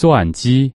钻机。